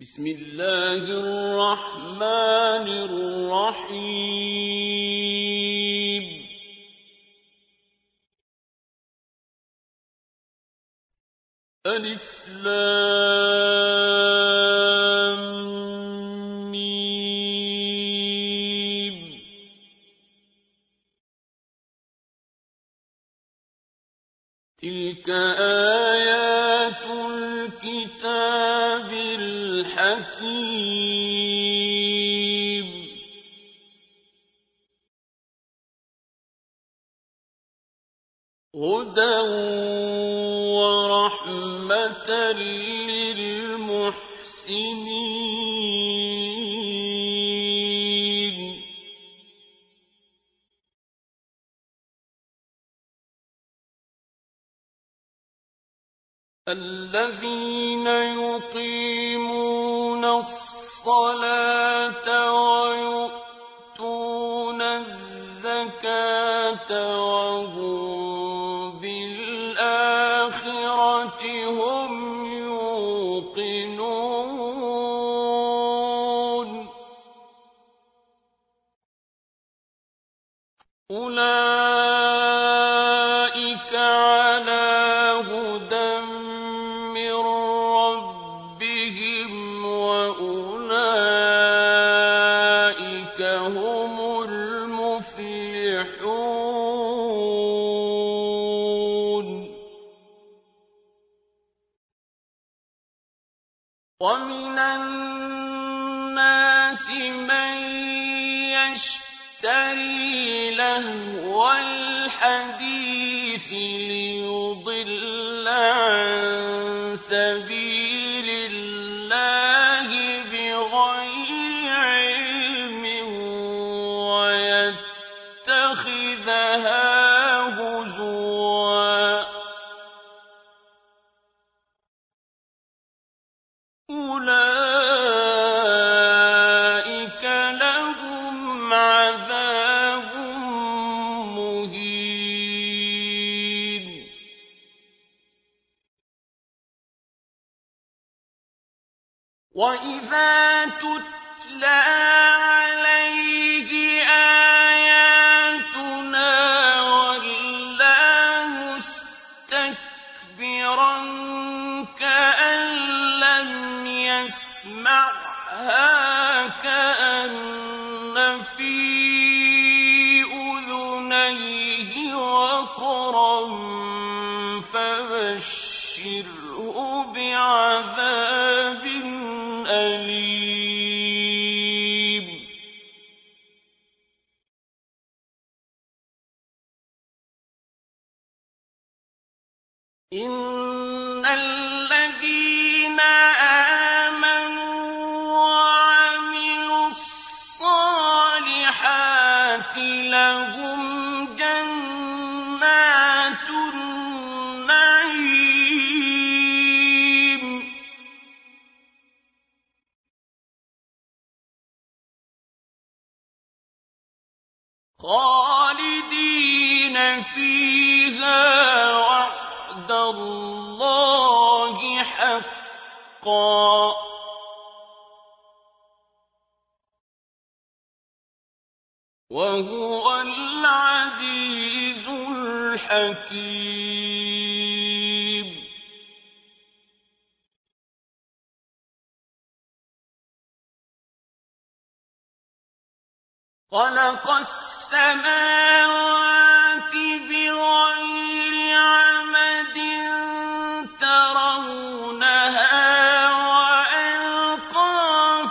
بسم الله الرحمن الرحيم. ألف لام ميم. تلك آيات الحكيم هدى ورحمة للمحسنين. الذين يقيمون الصلاة ويؤتون أولئك فَبَشِّرْهُ بِعَذَابٍ فِيهَا ۖ وَعْدَ اللَّهِ حَقًّا ۚ. وَهُوَ الْعَزِيزُ الْحَكِيمُ. خَلَقَ السَّمَاوَاتِ بِغَيْرِ عَمَدٍ تَرَوْنَهَا وَأَلْقَىٰ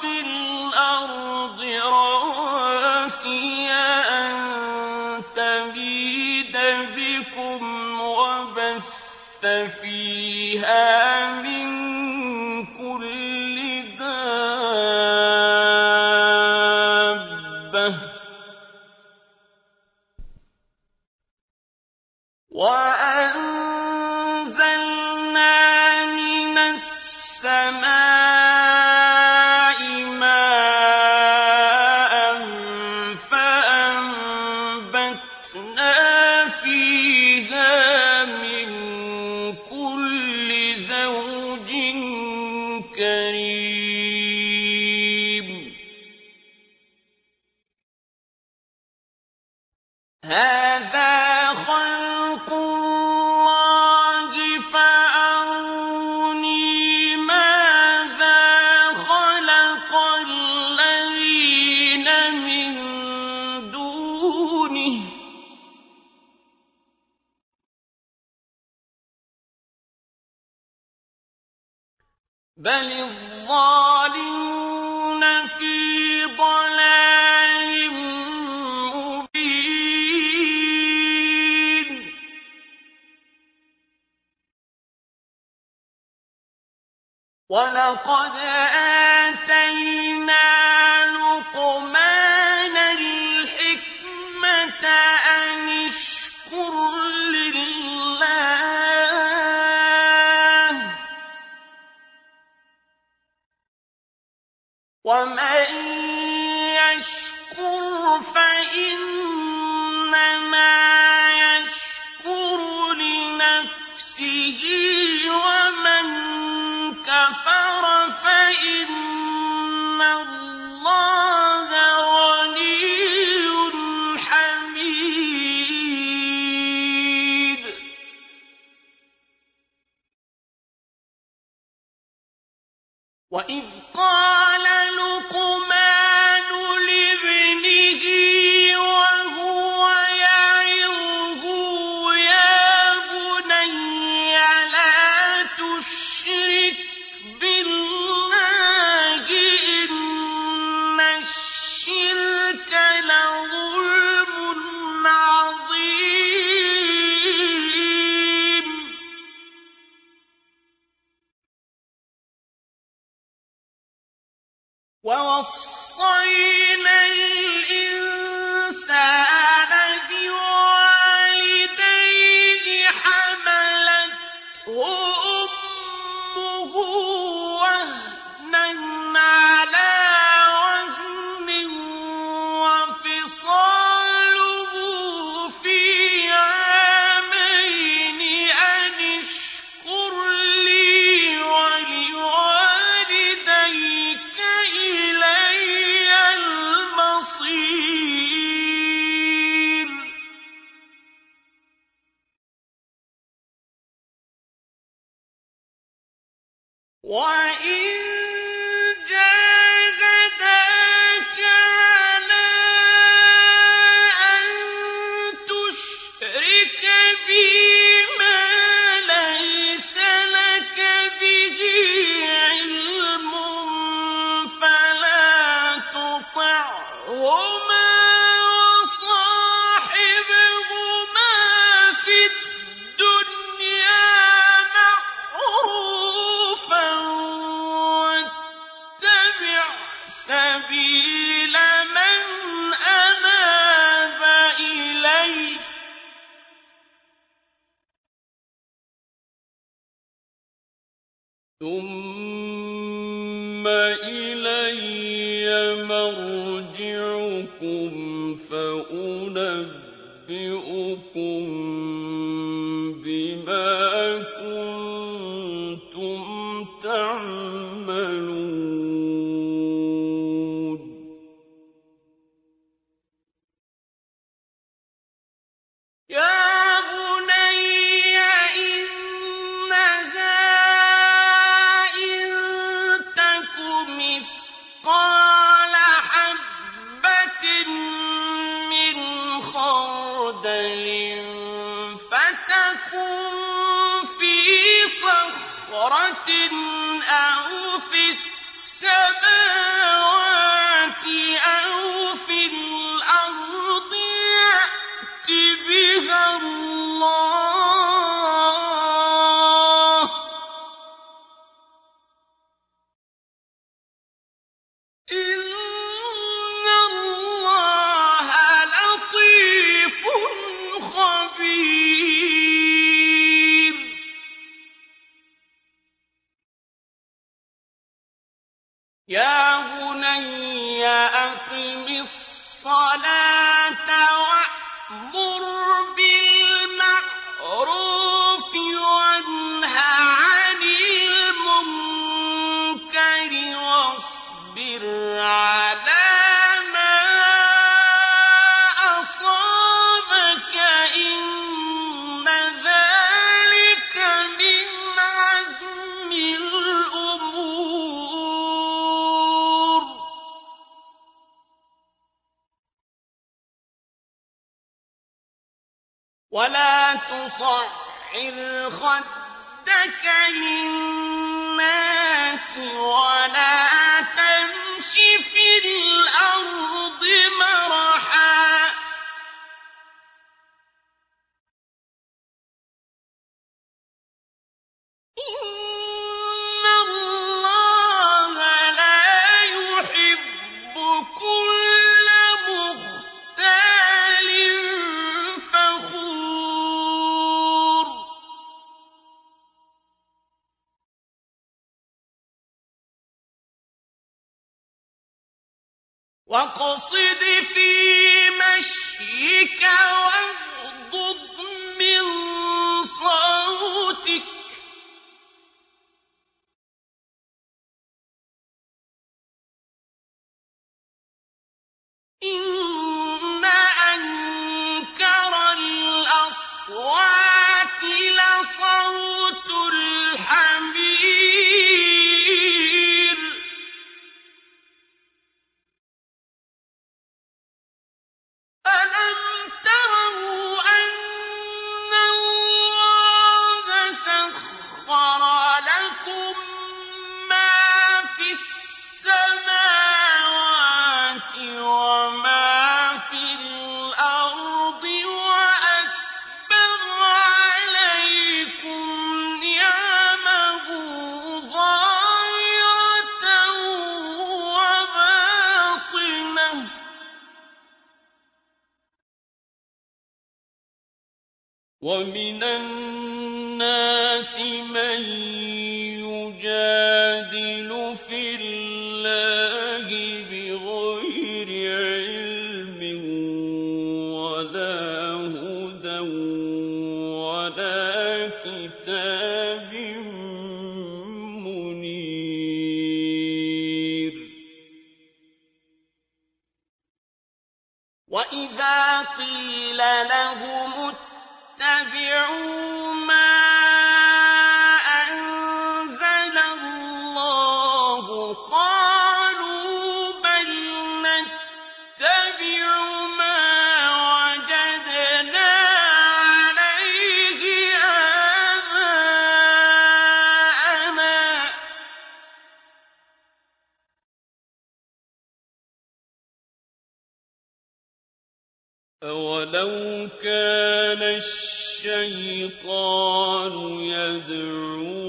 فِي الْأَرْضِ رَوَاسِيَ أَن تَمِيدَ بِكُمْ وَبَثَّ فِيهَا مِن هَٰذَا أَنِ اشْكُرْ لِلَّهِ ۚ وَمَن يَشْكُرْ فَإِنَّمَا تُطِعْهُمَا ولا تصعر خدك للناس ولا تمش في الأرض مرحبا واقصد في مشيك واغضض من كتاب الشيطان يدعو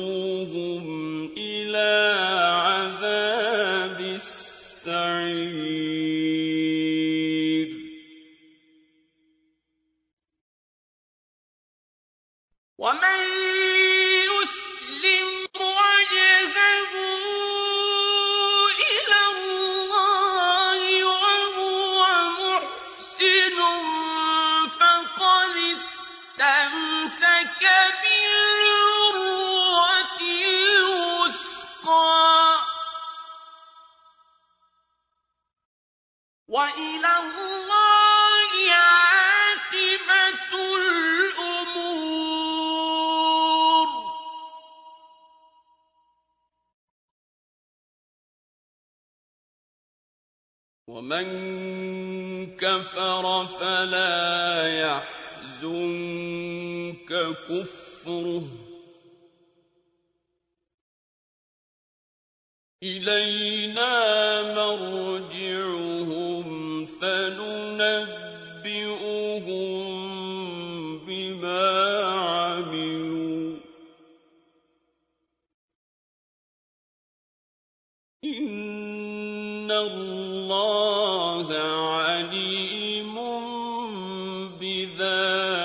ومن كفر فلا يحزنك كفره. إلينا مرجعهم فننبئهم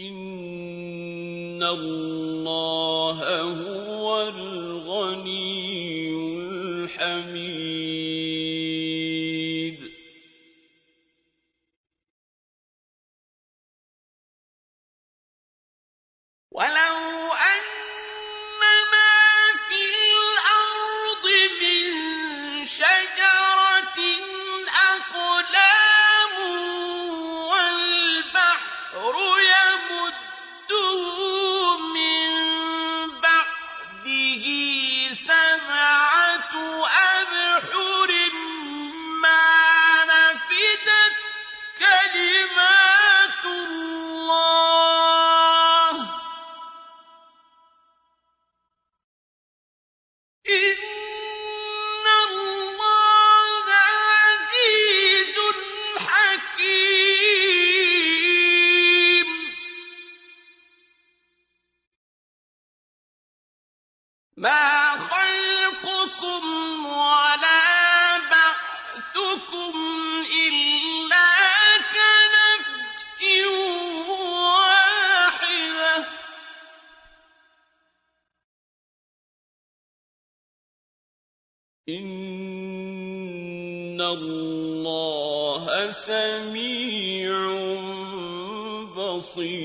إِنَّ اللَّهَ هُوَ الْغَنِيُّ الْحَمِيدُ سَمِيعٌ بَصِيرٌ.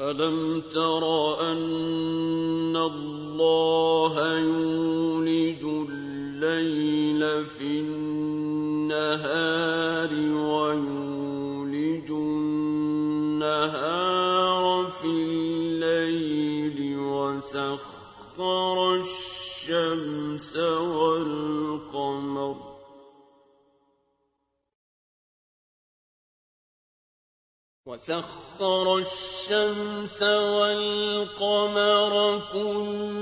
أَلَمْ تَرَ أَنَّ اللَّهَ يُولِجُ اللَّيْلَ فِي النَّهَارِ وَيُولِجُ النَّهَارَ اللَّيْلِ وَسَخَّرَ الشَّمْسَ وَالْقَمَرَ كُلٌّ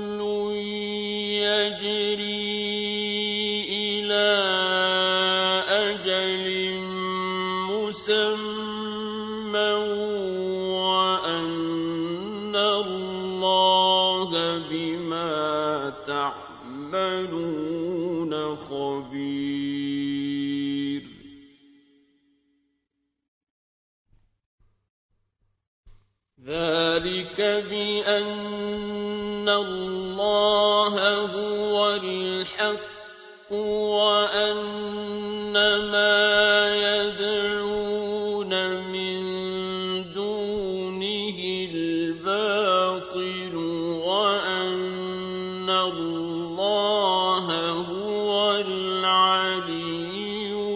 الْبَاطِلُ وَأَنَّ اللَّهَ هُوَ الْعَلِيُّ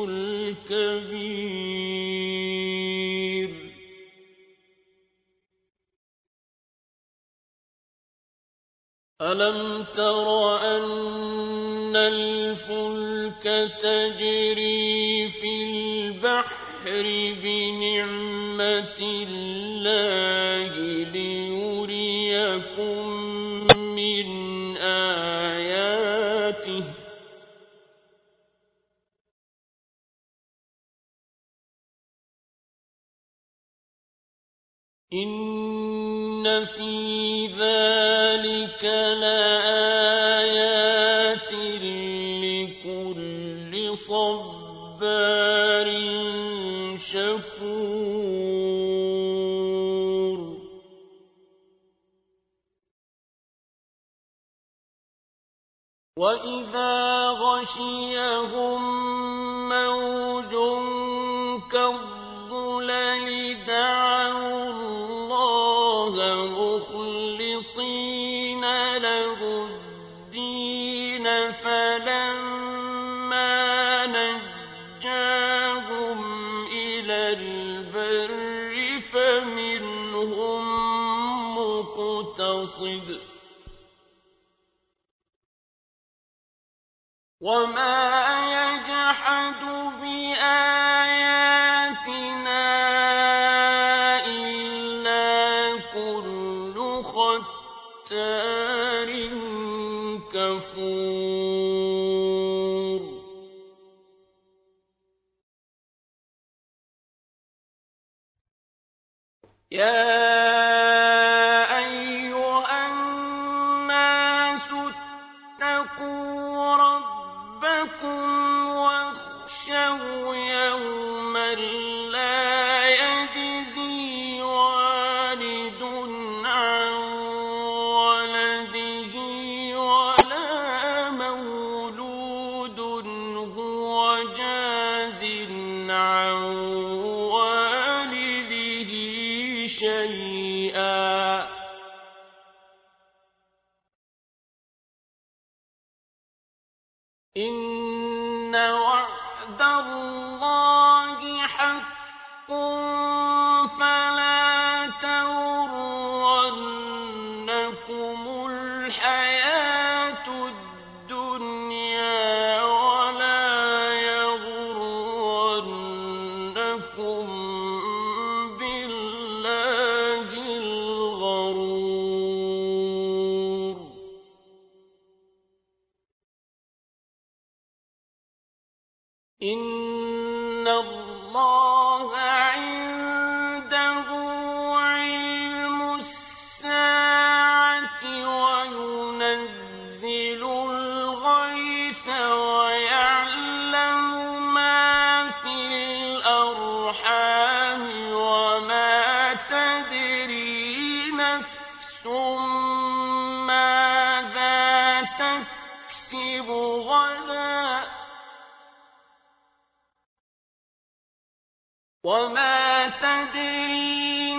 الْكَبِيرُ. أَلَمْ تَرَ أَنَّ الْفُلْكَ تَجْرِي فِي الْبَحْرِ بِنِعْمَتِ اللَّهِ؟ إِنَّ فِي ذَٰلِكَ لَآيَاتٍ لِّكُلِّ صَبَّارٍ شَكُورٍ وَإِذَا غَشِيَهُم فَمِنْهُم مُّقْتَصِدٌ ۚ وَمَا يَجْحَدُ يَا يَغُرَّنَّكُم وَمَا تَدْرِي